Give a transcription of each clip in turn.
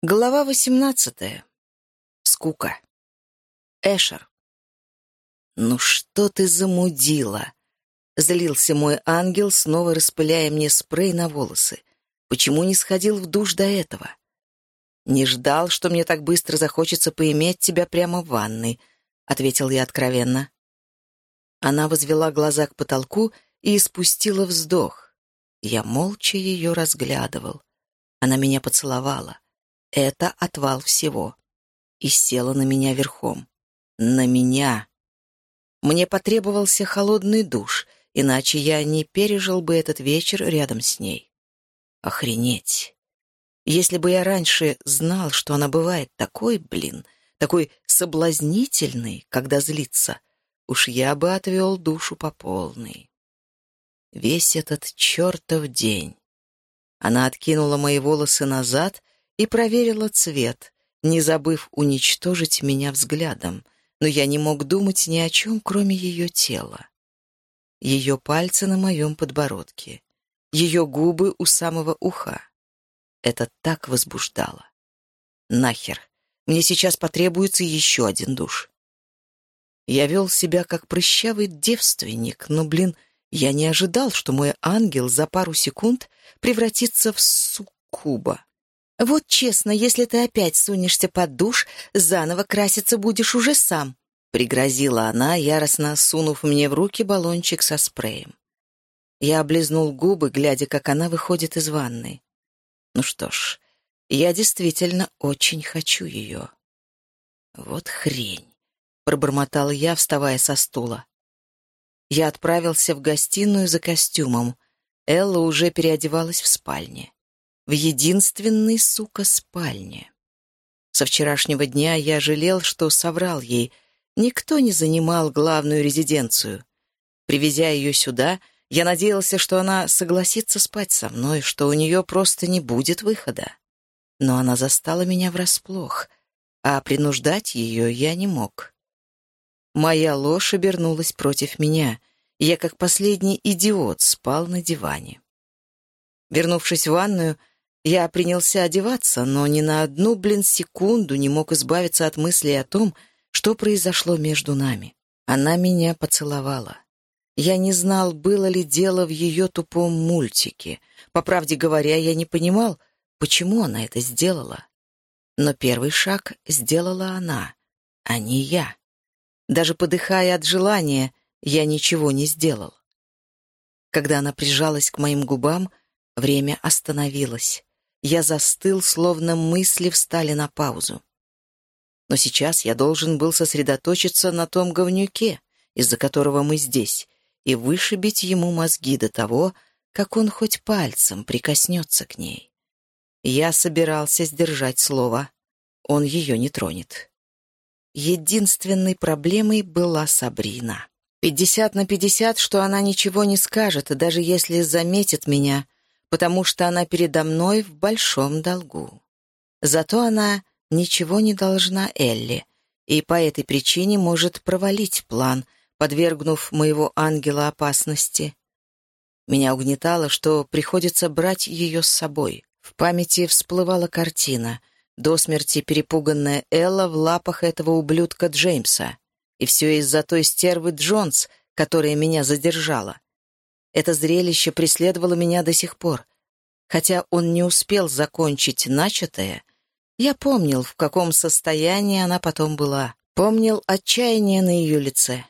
Глава восемнадцатая. Скука. Эшер. «Ну что ты замудила?» Злился мой ангел, снова распыляя мне спрей на волосы. «Почему не сходил в душ до этого?» «Не ждал, что мне так быстро захочется поиметь тебя прямо в ванной», — ответил я откровенно. Она возвела глаза к потолку и испустила вздох. Я молча ее разглядывал. Она меня поцеловала. Это отвал всего. И села на меня верхом. На меня. Мне потребовался холодный душ, иначе я не пережил бы этот вечер рядом с ней. Охренеть. Если бы я раньше знал, что она бывает такой, блин, такой соблазнительный, когда злится, уж я бы отвел душу по полной. Весь этот чертов день. Она откинула мои волосы назад и проверила цвет, не забыв уничтожить меня взглядом, но я не мог думать ни о чем, кроме ее тела. Ее пальцы на моем подбородке, ее губы у самого уха. Это так возбуждало. Нахер, мне сейчас потребуется еще один душ. Я вел себя как прыщавый девственник, но, блин, я не ожидал, что мой ангел за пару секунд превратится в суккуба. «Вот честно, если ты опять сунешься под душ, заново краситься будешь уже сам», — пригрозила она, яростно сунув мне в руки баллончик со спреем. Я облизнул губы, глядя, как она выходит из ванной. Ну что ж, я действительно очень хочу ее. Вот хрень, — пробормотал я, вставая со стула. Я отправился в гостиную за костюмом. Элла уже переодевалась в спальне в единственной, сука, спальне. Со вчерашнего дня я жалел, что соврал ей. Никто не занимал главную резиденцию. Привезя ее сюда, я надеялся, что она согласится спать со мной, что у нее просто не будет выхода. Но она застала меня врасплох, а принуждать ее я не мог. Моя ложь обернулась против меня. Я, как последний идиот, спал на диване. Вернувшись в ванную, я принялся одеваться, но ни на одну, блин, секунду не мог избавиться от мысли о том, что произошло между нами. Она меня поцеловала. Я не знал, было ли дело в ее тупом мультике. По правде говоря, я не понимал, почему она это сделала. Но первый шаг сделала она, а не я. Даже подыхая от желания, я ничего не сделал. Когда она прижалась к моим губам, время остановилось. Я застыл, словно мысли встали на паузу. Но сейчас я должен был сосредоточиться на том говнюке, из-за которого мы здесь, и вышибить ему мозги до того, как он хоть пальцем прикоснется к ней. Я собирался сдержать слово. Он ее не тронет. Единственной проблемой была Сабрина. Пятьдесят на пятьдесят, что она ничего не скажет, даже если заметит меня — потому что она передо мной в большом долгу. Зато она ничего не должна Элли, и по этой причине может провалить план, подвергнув моего ангела опасности. Меня угнетало, что приходится брать ее с собой. В памяти всплывала картина, до смерти перепуганная Элла в лапах этого ублюдка Джеймса. И все из-за той стервы Джонс, которая меня задержала. Это зрелище преследовало меня до сих пор. Хотя он не успел закончить начатое, я помнил, в каком состоянии она потом была. Помнил отчаяние на ее лице.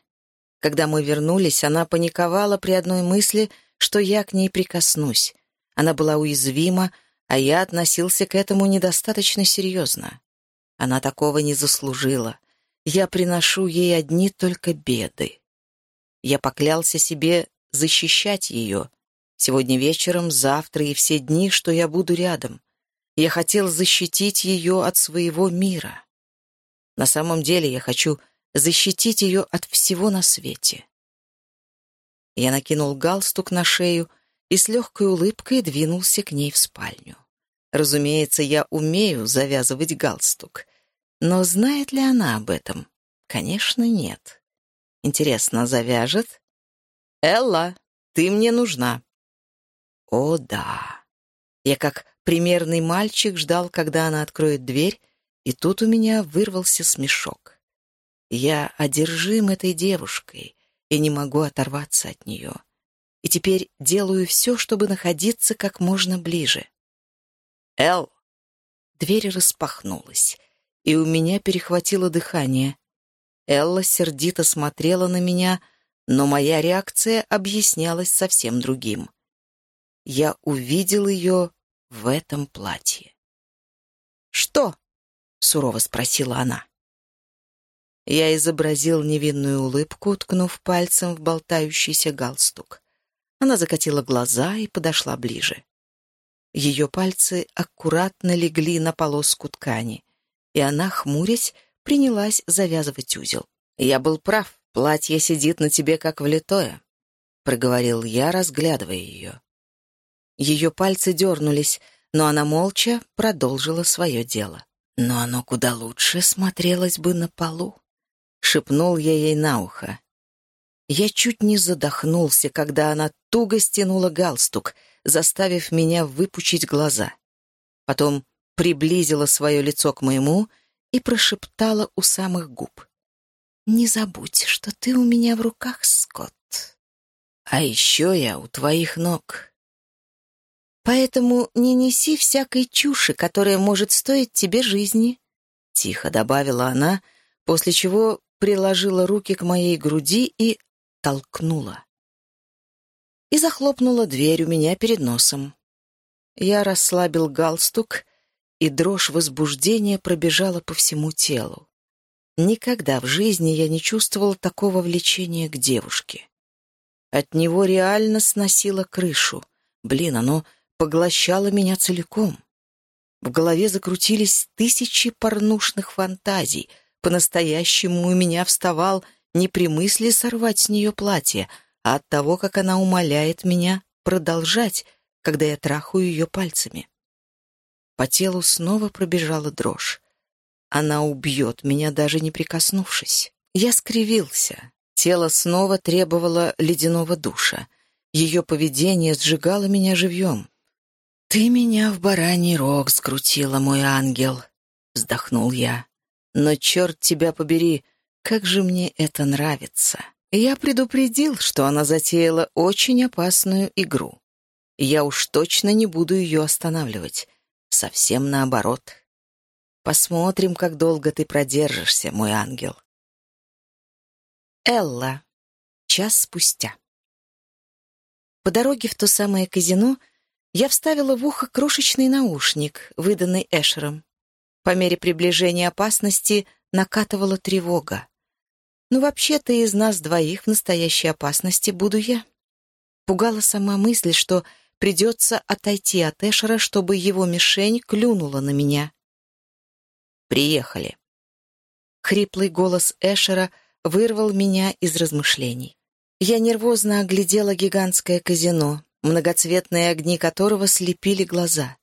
Когда мы вернулись, она паниковала при одной мысли, что я к ней прикоснусь. Она была уязвима, а я относился к этому недостаточно серьезно. Она такого не заслужила. Я приношу ей одни только беды. Я поклялся себе защищать ее. Сегодня вечером, завтра и все дни, что я буду рядом. Я хотел защитить ее от своего мира. На самом деле я хочу защитить ее от всего на свете. Я накинул галстук на шею и с легкой улыбкой двинулся к ней в спальню. Разумеется, я умею завязывать галстук. Но знает ли она об этом? Конечно, нет. Интересно, завяжет? «Элла, ты мне нужна». «О, да». Я как Примерный мальчик ждал, когда она откроет дверь, и тут у меня вырвался смешок. Я одержим этой девушкой и не могу оторваться от нее. И теперь делаю все, чтобы находиться как можно ближе. «Эл!» Дверь распахнулась, и у меня перехватило дыхание. Элла сердито смотрела на меня, но моя реакция объяснялась совсем другим. Я увидел ее в этом платье. «Что?» — сурово спросила она. Я изобразил невинную улыбку, ткнув пальцем в болтающийся галстук. Она закатила глаза и подошла ближе. Ее пальцы аккуратно легли на полоску ткани, и она, хмурясь, принялась завязывать узел. «Я был прав, платье сидит на тебе как влитое», — проговорил я, разглядывая ее. Ее пальцы дернулись, но она молча продолжила свое дело. Но оно куда лучше смотрелось бы на полу. Шепнул я ей на ухо. Я чуть не задохнулся, когда она туго стянула галстук, заставив меня выпучить глаза. Потом приблизила свое лицо к моему и прошептала у самых губ. «Не забудь, что ты у меня в руках, Скотт. А еще я у твоих ног. Поэтому не неси всякой чуши, которая может стоить тебе жизни», — тихо добавила она, после чего приложила руки к моей груди и толкнула. И захлопнула дверь у меня перед носом. Я расслабил галстук, и дрожь возбуждения пробежала по всему телу. Никогда в жизни я не чувствовал такого влечения к девушке. От него реально сносило крышу. Блин, оно поглощала меня целиком. В голове закрутились тысячи порнушных фантазий. По-настоящему у меня вставал не при мысли сорвать с нее платье, а от того, как она умоляет меня продолжать, когда я трахаю ее пальцами. По телу снова пробежала дрожь. Она убьет меня, даже не прикоснувшись. Я скривился. Тело снова требовало ледяного душа. Ее поведение сжигало меня живьем. «Ты меня в бараний рог скрутила, мой ангел», — вздохнул я. «Но черт тебя побери, как же мне это нравится!» Я предупредил, что она затеяла очень опасную игру. Я уж точно не буду ее останавливать. Совсем наоборот. Посмотрим, как долго ты продержишься, мой ангел. Элла. Час спустя. По дороге в то самое казино я вставила в ухо крошечный наушник, выданный Эшером. По мере приближения опасности накатывала тревога. Ну, вообще-то из нас двоих в настоящей опасности буду я. Пугала сама мысль, что придется отойти от Эшера, чтобы его мишень клюнула на меня. «Приехали». Хриплый голос Эшера вырвал меня из размышлений. Я нервозно оглядела гигантское казино многоцветные огни которого слепили глаза.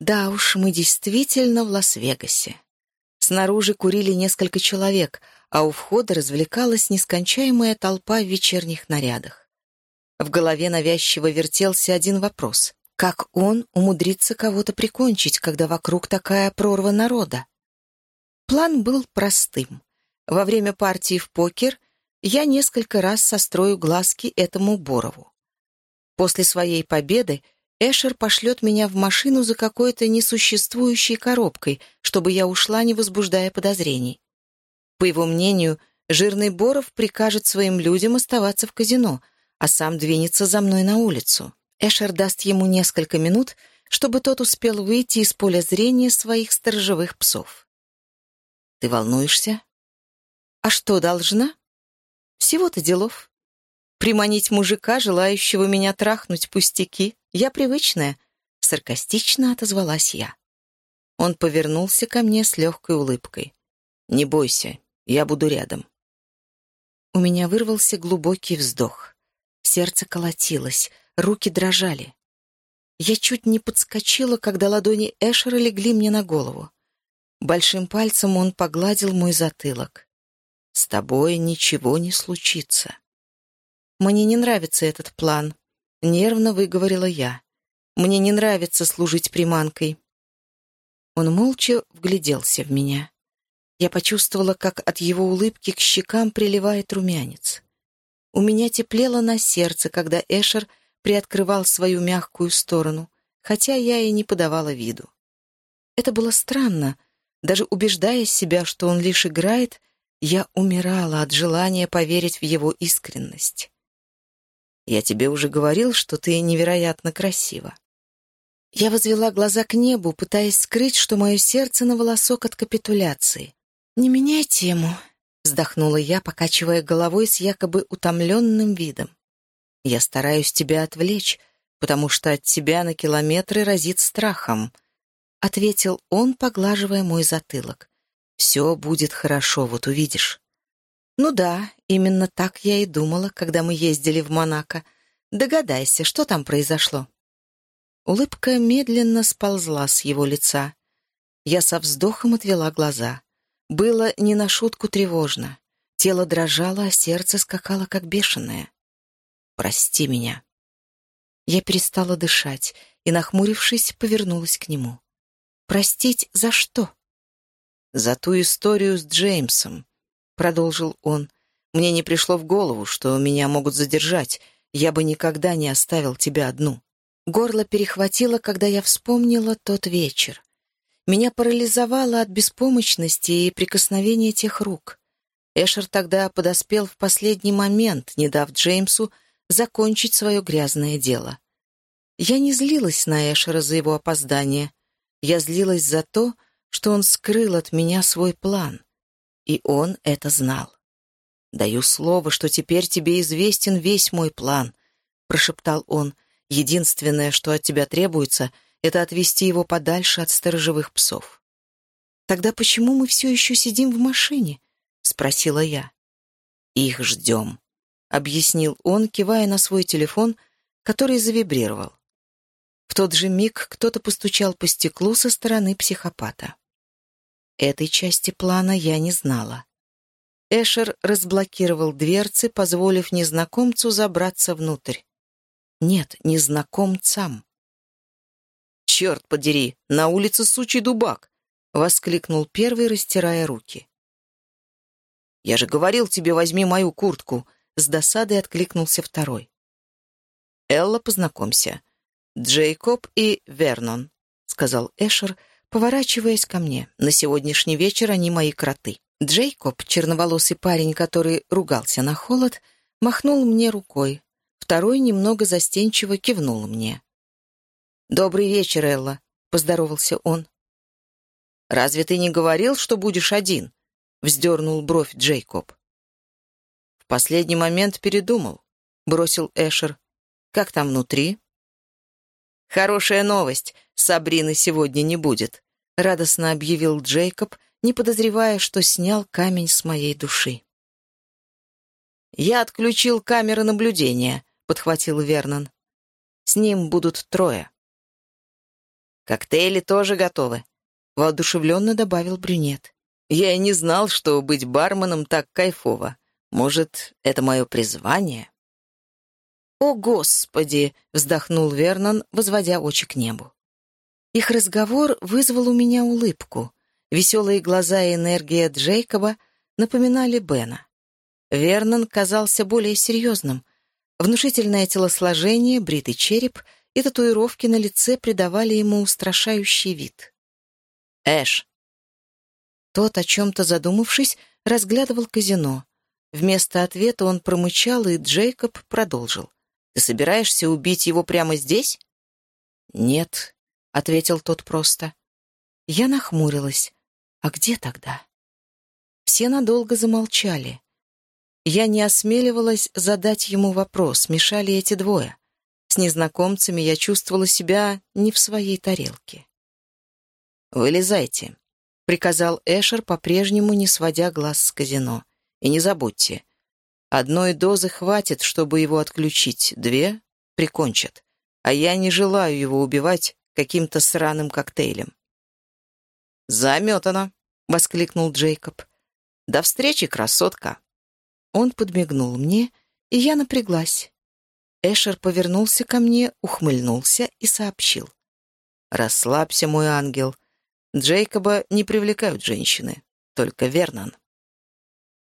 Да уж, мы действительно в Лас-Вегасе. Снаружи курили несколько человек, а у входа развлекалась нескончаемая толпа в вечерних нарядах. В голове навязчиво вертелся один вопрос. Как он умудрится кого-то прикончить, когда вокруг такая прорва народа? План был простым. Во время партии в покер я несколько раз сострою глазки этому Борову. После своей победы Эшер пошлет меня в машину за какой-то несуществующей коробкой, чтобы я ушла, не возбуждая подозрений. По его мнению, жирный Боров прикажет своим людям оставаться в казино, а сам двинется за мной на улицу. Эшер даст ему несколько минут, чтобы тот успел выйти из поля зрения своих сторожевых псов. «Ты волнуешься?» «А что, должна?» «Всего-то делов. Приманить мужика, желающего меня трахнуть, пустяки. Я привычная. Саркастично отозвалась я. Он повернулся ко мне с легкой улыбкой. «Не бойся, я буду рядом». У меня вырвался глубокий вздох. Сердце колотилось, руки дрожали. Я чуть не подскочила, когда ладони Эшера легли мне на голову. Большим пальцем он погладил мой затылок. «С тобой ничего не случится». «Мне не нравится этот план», — нервно выговорила я. Мне не нравится служить приманкой». Он молча вгляделся в меня. Я почувствовала, как от его улыбки к щекам приливает румянец. У меня теплело на сердце, когда Эшер приоткрывал свою мягкую сторону, хотя я и не подавала виду. Это было странно. Даже убеждая себя, что он лишь играет, я умирала от желания поверить в его искренность. «Я тебе уже говорил, что ты невероятно красива». Я возвела глаза к небу, пытаясь скрыть, что мое сердце на волосок от капитуляции. «Не меняй тему», — вздохнула я, покачивая головой с якобы утомленным видом. «Я стараюсь тебя отвлечь, потому что от тебя на километры разит страхом», — ответил он, поглаживая мой затылок. «Все будет хорошо, вот увидишь». «Ну да, именно так я и думала, когда мы ездили в Монако. Догадайся, что там произошло?» Улыбка медленно сползла с его лица. Я со вздохом отвела глаза. Было не на шутку тревожно. Тело дрожало, а сердце скакало, как бешеное. «Прости меня». Я перестала дышать и, нахмурившись, повернулась к нему. «Простить за что?» «За ту историю с Джеймсом», — продолжил он. «Мне не пришло в голову, что меня могут задержать. Я бы никогда не оставил тебя одну». Горло перехватило, когда я вспомнила тот вечер. Меня парализовало от беспомощности и прикосновения тех рук. Эшер тогда подоспел в последний момент, не дав Джеймсу закончить свое грязное дело. Я не злилась на Эшера за его опоздание. Я злилась за то, что он скрыл от меня свой план. И он это знал. «Даю слово, что теперь тебе известен весь мой план», — прошептал он. «Единственное, что от тебя требуется — это отвести его подальше от сторожевых псов. «Тогда почему мы все еще сидим в машине?» — спросила я. «Их ждем», — объяснил он, кивая на свой телефон, который завибрировал. В тот же миг кто-то постучал по стеклу со стороны психопата. Этой части плана я не знала. Эшер разблокировал дверцы, позволив незнакомцу забраться внутрь. Нет, незнакомцам. «Черт подери, на улице сучий дубак!» — воскликнул первый, растирая руки. «Я же говорил тебе, возьми мою куртку!» — с досадой откликнулся второй. «Элла, познакомься. Джейкоб и Вернон», — сказал Эшер, поворачиваясь ко мне. «На сегодняшний вечер они мои кроты». Джейкоб, черноволосый парень, который ругался на холод, махнул мне рукой. Второй немного застенчиво кивнул мне. «Добрый вечер, Элла», — поздоровался он. «Разве ты не говорил, что будешь один?» — вздернул бровь Джейкоб. «В последний момент передумал», — бросил Эшер. «Как там внутри?» «Хорошая новость. Сабрины сегодня не будет», — радостно объявил Джейкоб, не подозревая, что снял камень с моей души. «Я отключил камеры наблюдения», — подхватил Вернон. «С ним будут трое». «Коктейли тоже готовы», — воодушевленно добавил брюнет. «Я и не знал, что быть барменом так кайфово. Может, это мое призвание?» «О, Господи!» — вздохнул Вернон, возводя очи к небу. Их разговор вызвал у меня улыбку. Веселые глаза и энергия Джейкоба напоминали Бена. Вернон казался более серьезным. Внушительное телосложение, бритый череп — и татуировки на лице придавали ему устрашающий вид. «Эш!» Тот, о чем-то задумавшись, разглядывал казино. Вместо ответа он промычал, и Джейкоб продолжил. «Ты собираешься убить его прямо здесь?» «Нет», — ответил тот просто. Я нахмурилась. «А где тогда?» Все надолго замолчали. Я не осмеливалась задать ему вопрос, мешали эти двое. С незнакомцами я чувствовала себя не в своей тарелке. «Вылезайте», — приказал Эшер, по-прежнему не сводя глаз с казино. «И не забудьте, одной дозы хватит, чтобы его отключить, две — прикончат, а я не желаю его убивать каким-то сраным коктейлем». «Заметано», — воскликнул Джейкоб. «До встречи, красотка!» Он подмигнул мне, и я напряглась. Эшер повернулся ко мне, ухмыльнулся и сообщил. «Расслабься, мой ангел. Джейкоба не привлекают женщины, только Вернон».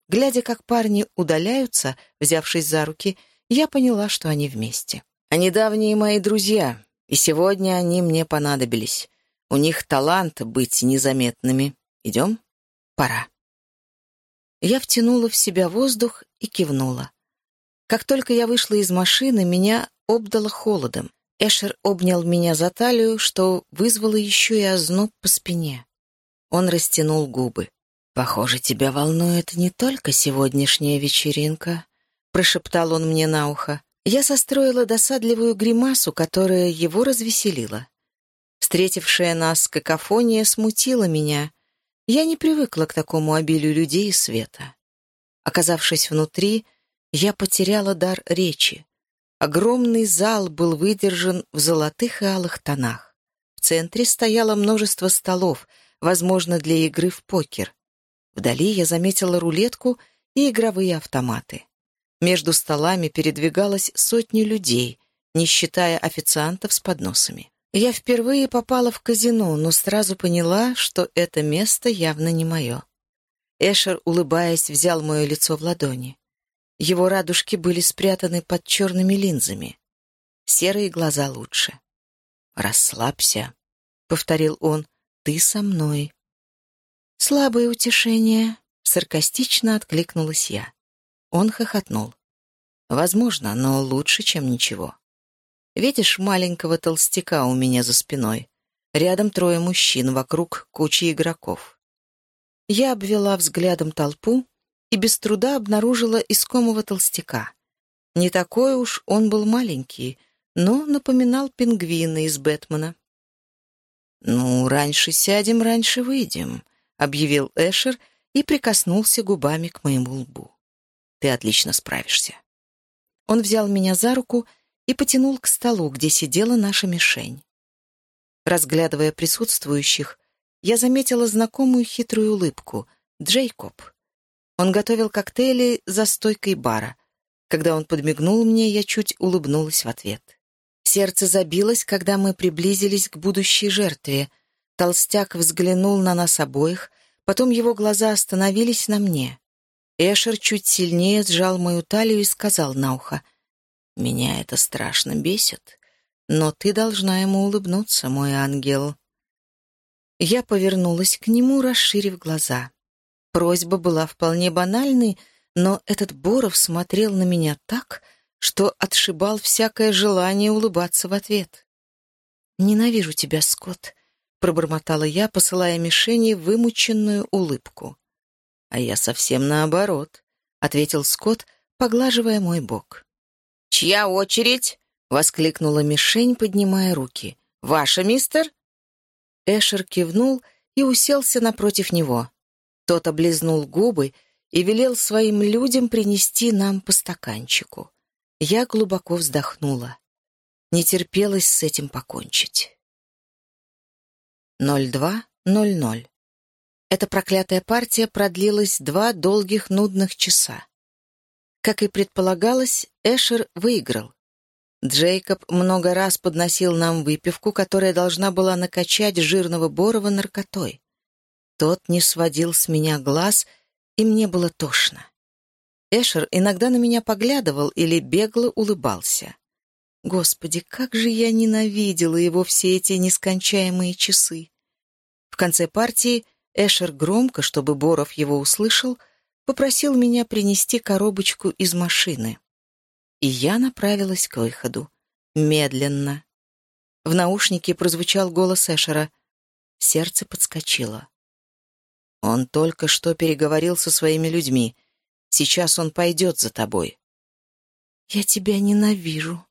Глядя, как парни удаляются, взявшись за руки, я поняла, что они вместе. Они давние мои друзья, и сегодня они мне понадобились. У них талант быть незаметными. Идем? Пора. Я втянула в себя воздух и кивнула. Как только я вышла из машины, меня обдало холодом. Эшер обнял меня за талию, что вызвало еще и озноб по спине. Он растянул губы. «Похоже, тебя волнует не только сегодняшняя вечеринка», — прошептал он мне на ухо. Я состроила досадливую гримасу, которая его развеселила. Встретившая нас какофония смутила меня. Я не привыкла к такому обилию людей и света. Оказавшись внутри, я потеряла дар речи. Огромный зал был выдержан в золотых и алых тонах. В центре стояло множество столов, возможно, для игры в покер. Вдали я заметила рулетку и игровые автоматы. Между столами передвигалось сотни людей, не считая официантов с подносами. Я впервые попала в казино, но сразу поняла, что это место явно не мое. Эшер, улыбаясь, взял мое лицо в ладони. Его радужки были спрятаны под черными линзами. Серые глаза лучше. «Расслабься», — повторил он, — «ты со мной». «Слабое утешение», — саркастично откликнулась я. Он хохотнул. «Возможно, но лучше, чем ничего. Видишь маленького толстяка у меня за спиной? Рядом трое мужчин, вокруг куча игроков». Я обвела взглядом толпу и без труда обнаружила искомого толстяка. Не такой уж он был маленький, но напоминал пингвина из Бэтмена. «Ну, раньше сядем, раньше выйдем», — объявил Эшер и прикоснулся губами к моему лбу. «Ты отлично справишься». Он взял меня за руку и потянул к столу, где сидела наша мишень. Разглядывая присутствующих, я заметила знакомую хитрую улыбку — Джейкоб. Он готовил коктейли за стойкой бара. Когда он подмигнул мне, я чуть улыбнулась в ответ. Сердце забилось, когда мы приблизились к будущей жертве — Толстяк взглянул на нас обоих, потом его глаза остановились на мне. Эшер чуть сильнее сжал мою талию и сказал на ухо, «Меня это страшно бесит, но ты должна ему улыбнуться, мой ангел». Я повернулась к нему, расширив глаза. Просьба была вполне банальной, но этот Боров смотрел на меня так, что отшибал всякое желание улыбаться в ответ. «Ненавижу тебя, Скотт пробормотала я, посылая мишени вымученную улыбку. «А я совсем наоборот», — ответил Скотт, поглаживая мой бок. «Чья очередь?» — воскликнула мишень, поднимая руки. «Ваша, мистер?» Эшер кивнул и уселся напротив него. Тот облизнул губы и велел своим людям принести нам по стаканчику. Я глубоко вздохнула. Не терпелось с этим покончить. 02.00. Эта проклятая партия продлилась два долгих нудных часа. Как и предполагалось, Эшер выиграл. Джейкоб много раз подносил нам выпивку, которая должна была накачать жирного Борова наркотой. Тот не сводил с меня глаз, и мне было тошно. Эшер иногда на меня поглядывал или бегло улыбался. Господи, как же я ненавидела его все эти нескончаемые часы. В конце партии Эшер громко, чтобы Боров его услышал, попросил меня принести коробочку из машины. И я направилась к выходу. Медленно. В наушнике прозвучал голос Эшера. Сердце подскочило. Он только что переговорил со своими людьми. Сейчас он пойдет за тобой. «Я тебя ненавижу»,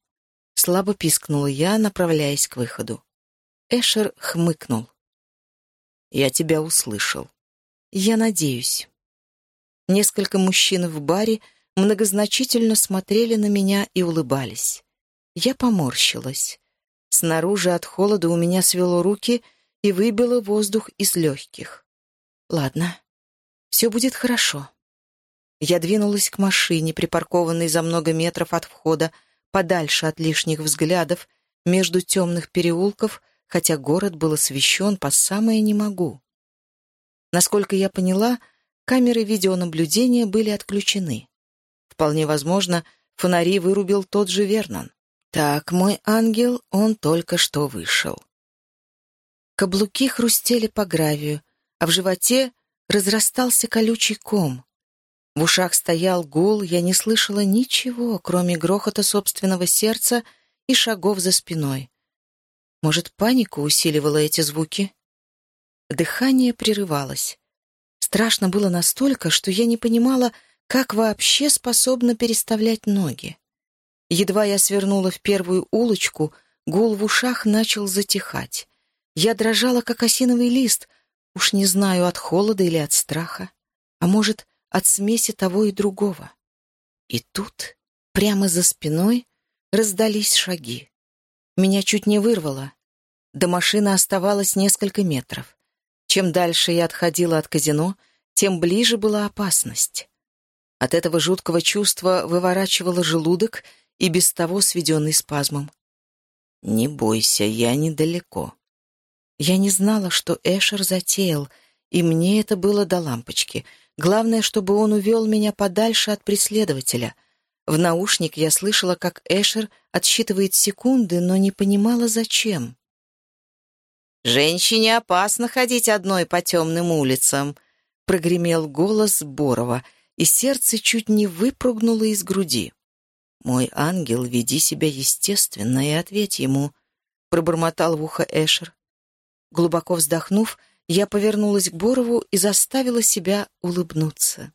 Слабо пискнула я, направляясь к выходу. Эшер хмыкнул. «Я тебя услышал. Я надеюсь». Несколько мужчин в баре многозначительно смотрели на меня и улыбались. Я поморщилась. Снаружи от холода у меня свело руки и выбило воздух из легких. «Ладно, все будет хорошо». Я двинулась к машине, припаркованной за много метров от входа, подальше от лишних взглядов, между темных переулков, хотя город был освещен по самое не могу. Насколько я поняла, камеры видеонаблюдения были отключены. Вполне возможно, фонари вырубил тот же Вернон. Так, мой ангел, он только что вышел. Каблуки хрустели по гравию, а в животе разрастался колючий ком. В ушах стоял гул, я не слышала ничего, кроме грохота собственного сердца и шагов за спиной. Может, паника усиливала эти звуки? Дыхание прерывалось. Страшно было настолько, что я не понимала, как вообще способна переставлять ноги. Едва я свернула в первую улочку, гул в ушах начал затихать. Я дрожала, как осиновый лист, уж не знаю, от холода или от страха. А может, от смеси того и другого. И тут, прямо за спиной, раздались шаги. Меня чуть не вырвало. До машины оставалось несколько метров. Чем дальше я отходила от казино, тем ближе была опасность. От этого жуткого чувства выворачивало желудок и без того сведенный спазмом. «Не бойся, я недалеко». Я не знала, что Эшер затеял, и мне это было до лампочки — Главное, чтобы он увел меня подальше от преследователя. В наушник я слышала, как Эшер отсчитывает секунды, но не понимала, зачем. «Женщине опасно ходить одной по темным улицам», — прогремел голос Борова, и сердце чуть не выпрыгнуло из груди. «Мой ангел, веди себя естественно и ответь ему», — пробормотал в ухо Эшер. Глубоко вздохнув, — я повернулась к Борову и заставила себя улыбнуться.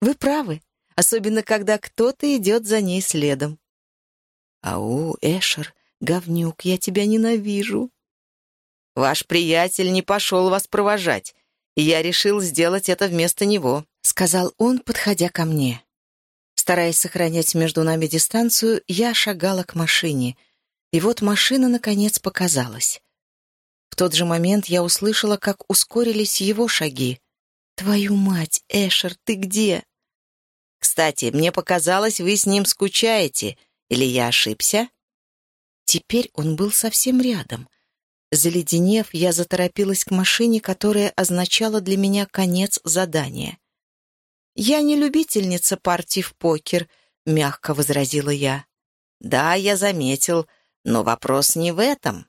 «Вы правы, особенно когда кто-то идет за ней следом». «Ау, Эшер, говнюк, я тебя ненавижу». «Ваш приятель не пошел вас провожать, и я решил сделать это вместо него», — сказал он, подходя ко мне. Стараясь сохранять между нами дистанцию, я шагала к машине, и вот машина, наконец, показалась. В тот же момент я услышала, как ускорились его шаги. «Твою мать, Эшер, ты где?» «Кстати, мне показалось, вы с ним скучаете. Или я ошибся?» Теперь он был совсем рядом. Заледенев, я заторопилась к машине, которая означала для меня конец задания. «Я не любительница партий в покер», — мягко возразила я. «Да, я заметил, но вопрос не в этом».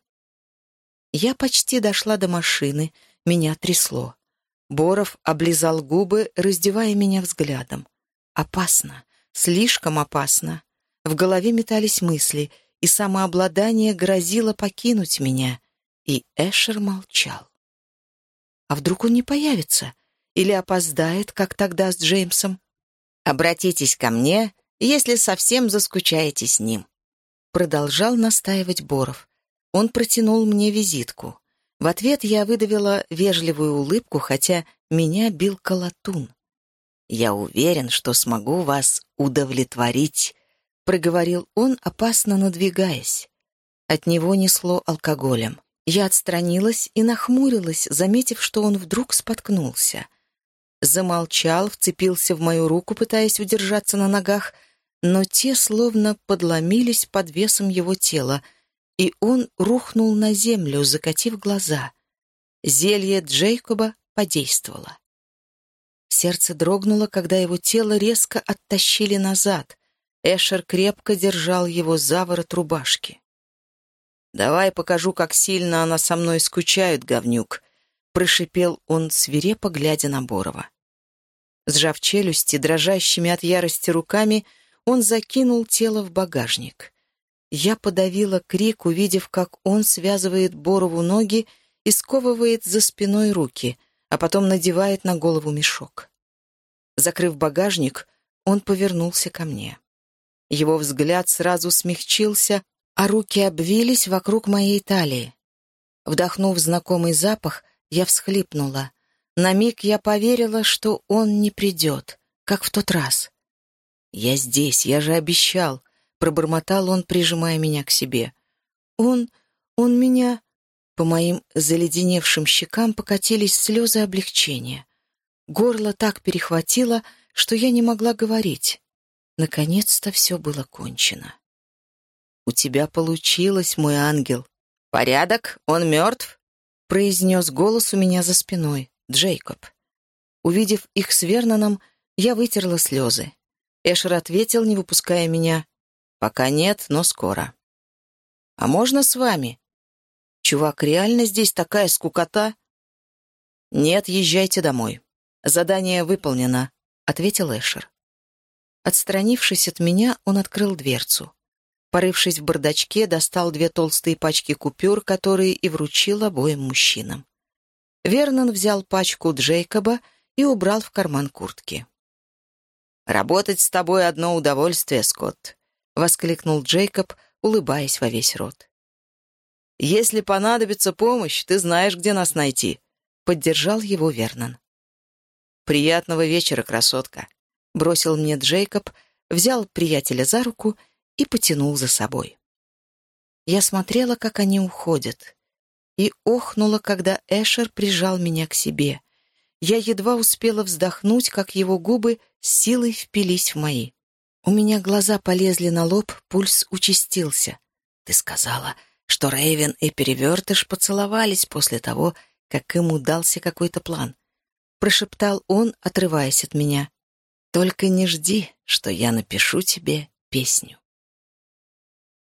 Я почти дошла до машины, меня трясло. Боров облизал губы, раздевая меня взглядом. Опасно, слишком опасно. В голове метались мысли, и самообладание грозило покинуть меня. И Эшер молчал. А вдруг он не появится? Или опоздает, как тогда с Джеймсом? «Обратитесь ко мне, если совсем заскучаете с ним», — продолжал настаивать Боров. Он протянул мне визитку. В ответ я выдавила вежливую улыбку, хотя меня бил колотун. «Я уверен, что смогу вас удовлетворить», — проговорил он, опасно надвигаясь. От него несло алкоголем. Я отстранилась и нахмурилась, заметив, что он вдруг споткнулся. Замолчал, вцепился в мою руку, пытаясь удержаться на ногах, но те словно подломились под весом его тела — и он рухнул на землю, закатив глаза. Зелье Джейкоба подействовало. Сердце дрогнуло, когда его тело резко оттащили назад. Эшер крепко держал его за ворот рубашки. «Давай покажу, как сильно она со мной скучает, говнюк», — прошипел он, свирепо глядя на Борова. Сжав челюсти, дрожащими от ярости руками, он закинул тело в багажник. Я подавила крик, увидев, как он связывает Борову ноги и сковывает за спиной руки, а потом надевает на голову мешок. Закрыв багажник, он повернулся ко мне. Его взгляд сразу смягчился, а руки обвились вокруг моей талии. Вдохнув знакомый запах, я всхлипнула. На миг я поверила, что он не придет, как в тот раз. «Я здесь, я же обещал», Пробормотал он, прижимая меня к себе. «Он... он меня...» По моим заледеневшим щекам покатились слезы облегчения. Горло так перехватило, что я не могла говорить. Наконец-то все было кончено. «У тебя получилось, мой ангел». «Порядок? Он мертв?» — произнес голос у меня за спиной. Джейкоб. Увидев их с Верноном, я вытерла слезы. Эшер ответил, не выпуская меня. «Пока нет, но скоро». «А можно с вами?» «Чувак, реально здесь такая скукота?» «Нет, езжайте домой. Задание выполнено», — ответил Эшер. Отстранившись от меня, он открыл дверцу. Порывшись в бардачке, достал две толстые пачки купюр, которые и вручил обоим мужчинам. Вернон взял пачку Джейкоба и убрал в карман куртки. «Работать с тобой одно удовольствие, Скотт», — воскликнул Джейкоб, улыбаясь во весь рот. «Если понадобится помощь, ты знаешь, где нас найти», — поддержал его Вернон. «Приятного вечера, красотка», — бросил мне Джейкоб, взял приятеля за руку и потянул за собой. Я смотрела, как они уходят, и охнула, когда Эшер прижал меня к себе. Я едва успела вздохнуть, как его губы силой впились в мои. У меня глаза полезли на лоб, пульс участился. «Ты сказала, что Рейвен и Перевертыш поцеловались после того, как им удался какой-то план», — прошептал он, отрываясь от меня. «Только не жди, что я напишу тебе песню».